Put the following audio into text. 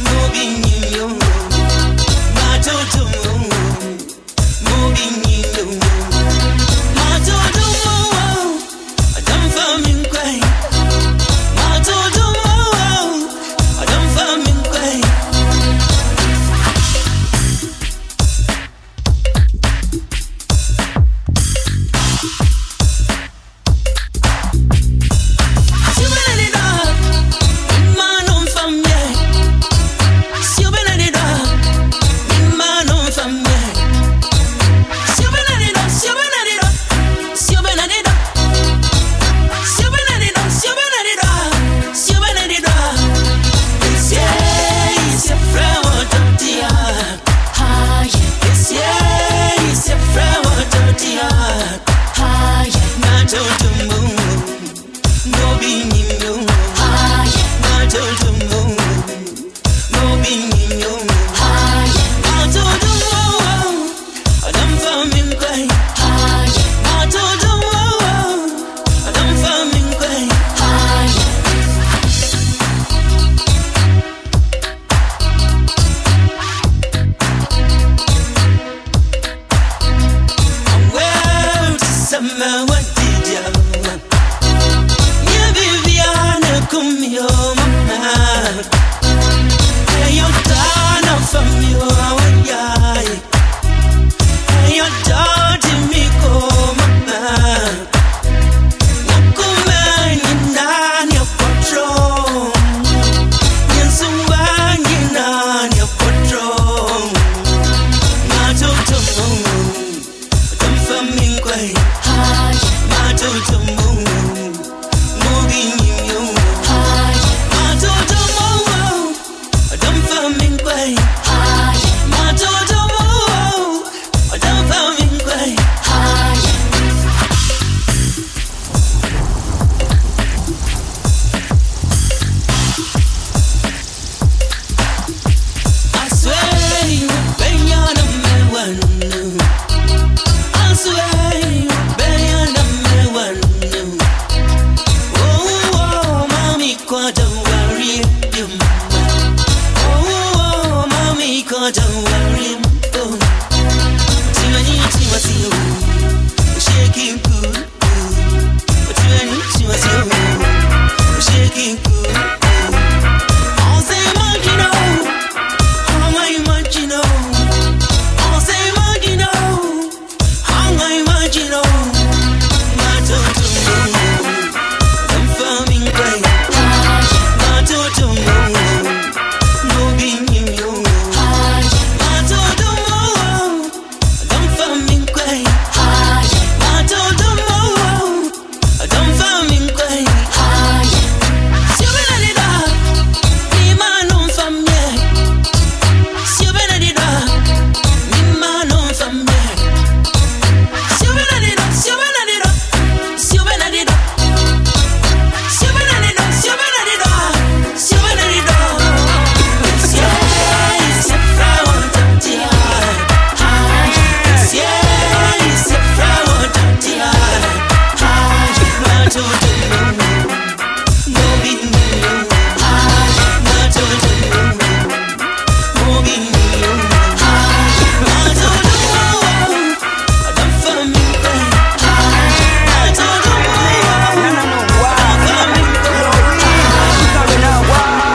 Moving you, moving you. one. She was you.